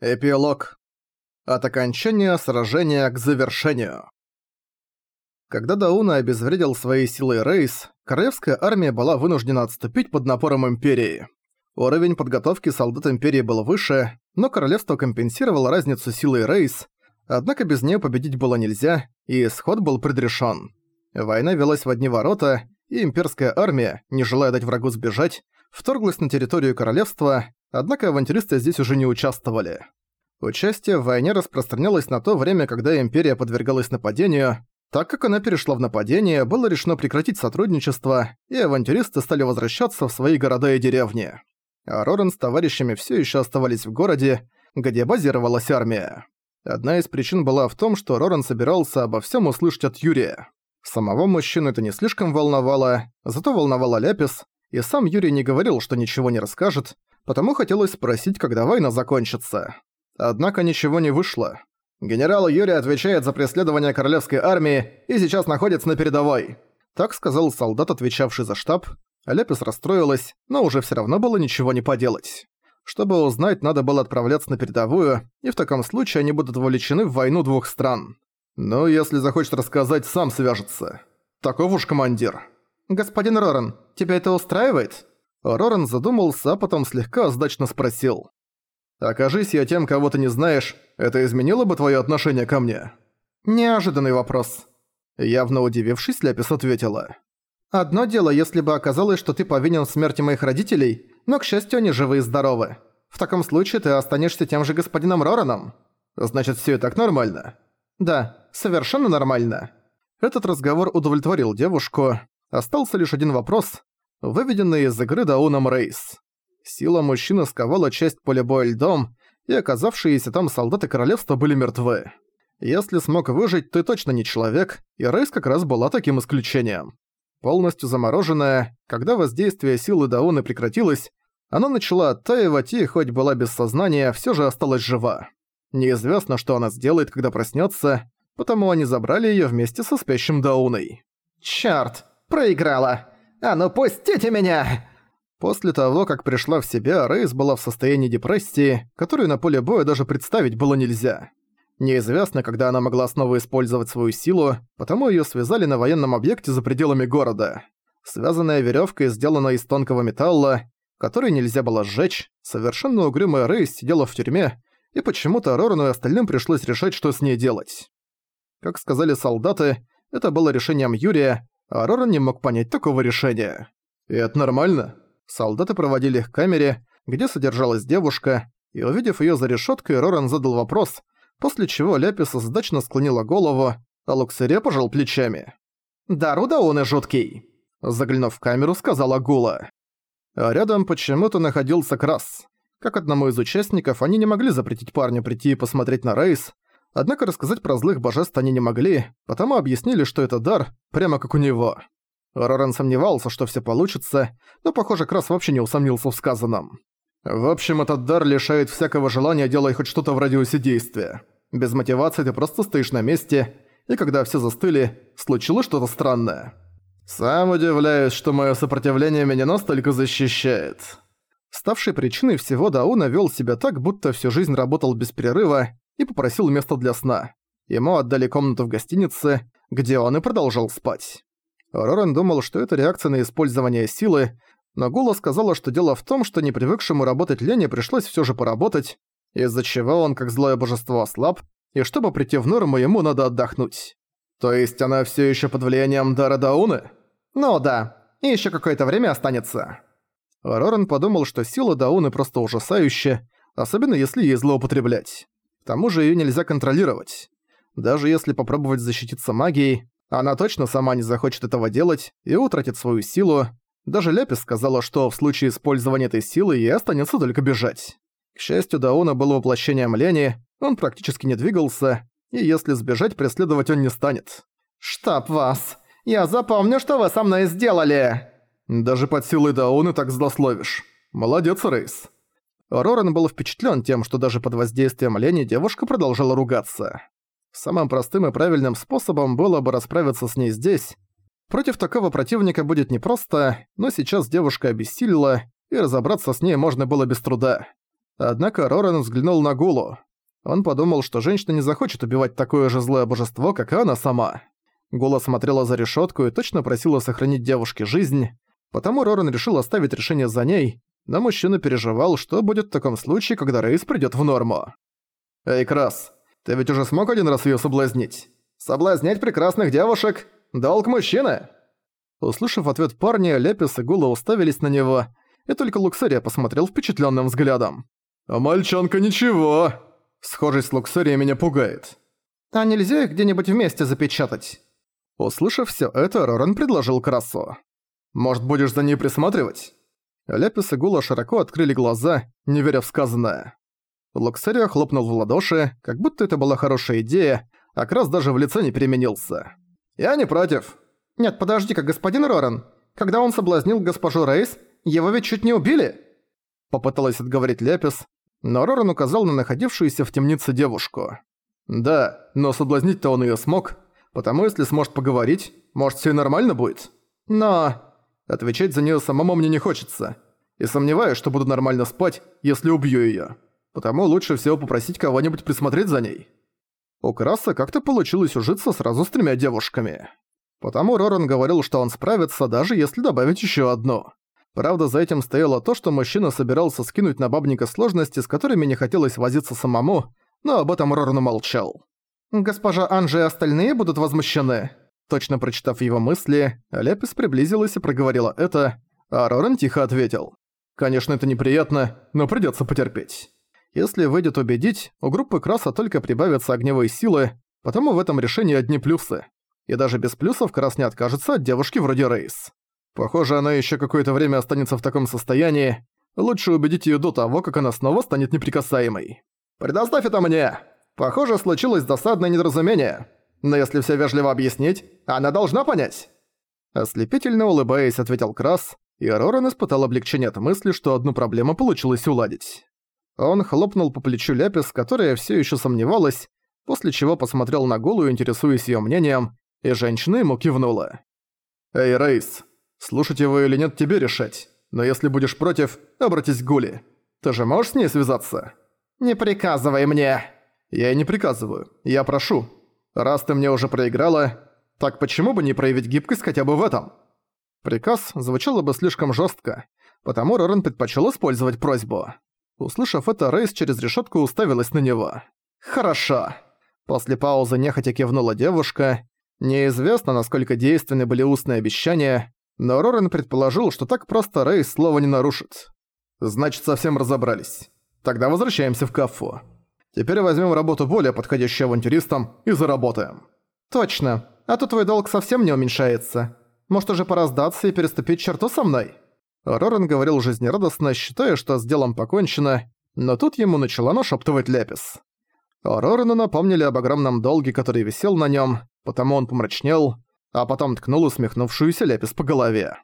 Эпилог. От окончания сражения к завершению. Когда Дауна обезвредил своей силой Рейс, королевская армия была вынуждена отступить под напором Империи. Уровень подготовки солдат Империи был выше, но королевство компенсировало разницу силы Рейс, однако без нее победить было нельзя, и исход был предрешен. Война велась в одни ворота, и имперская армия, не желая дать врагу сбежать, вторглась на территорию королевства, однако авантюристы здесь уже не участвовали. Участие в войне распространялось на то время, когда Империя подвергалась нападению. Так как она перешла в нападение, было решено прекратить сотрудничество, и авантюристы стали возвращаться в свои города и деревни. А Рорен с товарищами все еще оставались в городе, где базировалась армия. Одна из причин была в том, что Рорен собирался обо всем услышать от Юрия. Самого мужчину это не слишком волновало, зато волновало Ляпис, и сам Юрий не говорил, что ничего не расскажет, потому хотелось спросить, когда война закончится. Однако ничего не вышло. Генерал Юрий отвечает за преследование королевской армии и сейчас находится на передовой. Так сказал солдат, отвечавший за штаб. Лепис расстроилась, но уже всё равно было ничего не поделать. Чтобы узнать, надо было отправляться на передовую, и в таком случае они будут вовлечены в войну двух стран. Но если захочет рассказать, сам свяжется. Таков уж командир. «Господин Роран, тебя это устраивает?» Роран задумался, а потом слегка сдачно спросил. «Окажись я тем, кого ты не знаешь, это изменило бы твое отношение ко мне?» Неожиданный вопрос. Явно удивившись, Ляпис ответила. «Одно дело, если бы оказалось, что ты повинен в смерти моих родителей, но, к счастью, они живы и здоровы. В таком случае ты останешься тем же господином Рораном. Значит, все и так нормально?» «Да, совершенно нормально». Этот разговор удовлетворил девушку. Остался лишь один вопрос, выведенный из игры Дауном Рейс. Сила мужчины сковала часть поля боя льдом, и оказавшиеся там солдаты королевства были мертвы. Если смог выжить, ты точно не человек, и Рейс как раз была таким исключением. Полностью замороженная, когда воздействие силы Дауны прекратилось, она начала оттаивать и, хоть была без сознания, все же осталась жива. Неизвестно, что она сделает, когда проснется, потому они забрали ее вместе со спящим Дауной. «Чёрт, проиграла! А ну пустите меня!» После того, как пришла в себя, Рейс была в состоянии депрессии, которую на поле боя даже представить было нельзя. Неизвестно, когда она могла снова использовать свою силу, потому её связали на военном объекте за пределами города. Связанная верёвка сделана из тонкого металла, который нельзя было сжечь, совершенно угрюмая Рейс сидела в тюрьме, и почему-то Рорану и остальным пришлось решать, что с ней делать. Как сказали солдаты, это было решением Юрия, а не мог понять такого решения. «И это нормально?» Солдаты проводили их к камере, где содержалась девушка, и увидев её за решёткой, Роран задал вопрос, после чего Ляпис сдачно склонила голову, а Луксере пожал плечами. «Даруда он и жуткий!» Заглянув в камеру, сказала Гула. А рядом почему-то находился Крас. Как одному из участников, они не могли запретить парню прийти и посмотреть на Рейс, однако рассказать про злых божеств они не могли, потому объяснили, что это дар, прямо как у него. Роран сомневался, что все получится, но, похоже, Крас вообще не усомнился в сказанном. В общем, этот дар лишает всякого желания делать хоть что-то в радиусе действия. Без мотивации ты просто стоишь на месте, и когда все застыли, случилось что-то странное. Сам удивляюсь, что мое сопротивление меня настолько защищает. Ставший причиной всего Дауна вел себя так, будто всю жизнь работал без перерыва и попросил место для сна. Ему отдали комнату в гостинице, где он и продолжал спать. Роран думал, что это реакция на использование силы, но Гула сказала, что дело в том, что непривыкшему работать Лене пришлось всё же поработать, из-за чего он как злое божество ослаб, и чтобы прийти в норму, ему надо отдохнуть. То есть она всё ещё под влиянием дара Дауны? Ну да, и ещё какое-то время останется. Роран подумал, что сила Дауны просто ужасающая, особенно если ей злоупотреблять. К тому же её нельзя контролировать. Даже если попробовать защититься магией, она точно сама не захочет этого делать и утратит свою силу. Даже Ляпис сказала, что в случае использования этой силы ей останется только бежать. К счастью, Дауна был воплощением лени, он практически не двигался, и если сбежать, преследовать он не станет. «Штаб вас! Я запомню, что вы со мной сделали!» «Даже под силой Дауны так злословишь. Молодец, Рейс!» Роран был впечатлен тем, что даже под воздействием лени девушка продолжала ругаться. Самым простым и правильным способом было бы расправиться с ней здесь. Против такого противника будет непросто, но сейчас девушка обессилила, и разобраться с ней можно было без труда. Однако Роран взглянул на Гулу. Он подумал, что женщина не захочет убивать такое же злое божество, как и она сама. Гула смотрела за решетку и точно просила сохранить девушке жизнь, потому Роран решил оставить решение за ней, но мужчина переживал, что будет в таком случае, когда Рейс придёт в норму. «Эй, Крас, ты ведь уже смог один раз её соблазнить? Соблазнять прекрасных девушек – долг мужчины!» Услышав ответ парня, Лепис и Гула уставились на него, и только Луксерия посмотрел впечатлённым взглядом. «А мальчонка ничего!» Схожесть с Луксерией меня пугает. «А нельзя их где-нибудь вместе запечатать?» Услышав всё это, Роран предложил Красу. «Может, будешь за ней присматривать?» Ляпис и Гула широко открыли глаза, не веря в сказанное. Луксерия хлопнул в ладоши, как будто это была хорошая идея, а Крас даже в лице не переменился. «Я не против». «Нет, подожди-ка, господин Роран. Когда он соблазнил госпожу Рейс, его ведь чуть не убили?» Попыталась отговорить Ляпис, но Роран указал на находившуюся в темнице девушку. «Да, но соблазнить-то он её смог, потому если сможет поговорить, может, всё и нормально будет. Но...» Отвечать за неё самому мне не хочется. И сомневаюсь, что буду нормально спать, если убью её. Потому лучше всего попросить кого-нибудь присмотреть за ней. У Краса как-то получилось ужиться сразу с тремя девушками. Потому Роран говорил, что он справится, даже если добавить ещё одну. Правда, за этим стояло то, что мужчина собирался скинуть на бабника сложности, с которыми не хотелось возиться самому, но об этом Роран умолчал. «Госпожа Анжи и остальные будут возмущены?» Точно прочитав его мысли, Лепис приблизилась и проговорила это, а Роран тихо ответил. «Конечно, это неприятно, но придётся потерпеть. Если выйдет убедить, у группы Краса только прибавятся огневой силы, потому в этом решении одни плюсы. И даже без плюсов Крас не откажется от девушки вроде Рейс. Похоже, она ещё какое-то время останется в таком состоянии. Лучше убедить её до того, как она снова станет неприкасаемой. «Предоставь это мне! Похоже, случилось досадное недоразумение. Но если все вежливо объяснить, она должна понять!» Ослепительно улыбаясь, ответил Крас, и Роран испытал облегчение от мысли, что одну проблему получилось уладить. Он хлопнул по плечу Ляпис, которая все еще сомневалась, после чего посмотрел на Голую, интересуясь ее мнением, и женщина ему кивнула. «Эй, Рейс, слушать его или нет тебе решать, но если будешь против, обратись к Гуле. Ты же можешь с ней связаться?» «Не приказывай мне!» «Я и не приказываю, я прошу. Раз ты мне уже проиграла, так почему бы не проявить гибкость хотя бы в этом? Приказ звучало бы слишком жестко, потому Рорен предпочел использовать просьбу. Услышав это, Рейс через решетку уставилась на него. «Хорошо». После паузы нехотя кивнула девушка. Неизвестно, насколько действенны были устные обещания, но Рорен предположил, что так просто Рейс слова не нарушит. «Значит, совсем разобрались. Тогда возвращаемся в кафу». Теперь возьмем работу более подходящую авантюристам и заработаем». «Точно. А то твой долг совсем не уменьшается. Может, уже пора сдаться и переступить черту со мной?» Роран говорил жизнерадостно, считая, что с делом покончено, но тут ему начала нашептывать Ляпис. Рорану напомнили об огромном долге, который висел на нем, потому он помрачнел, а потом ткнул усмехнувшуюся Ляпис по голове.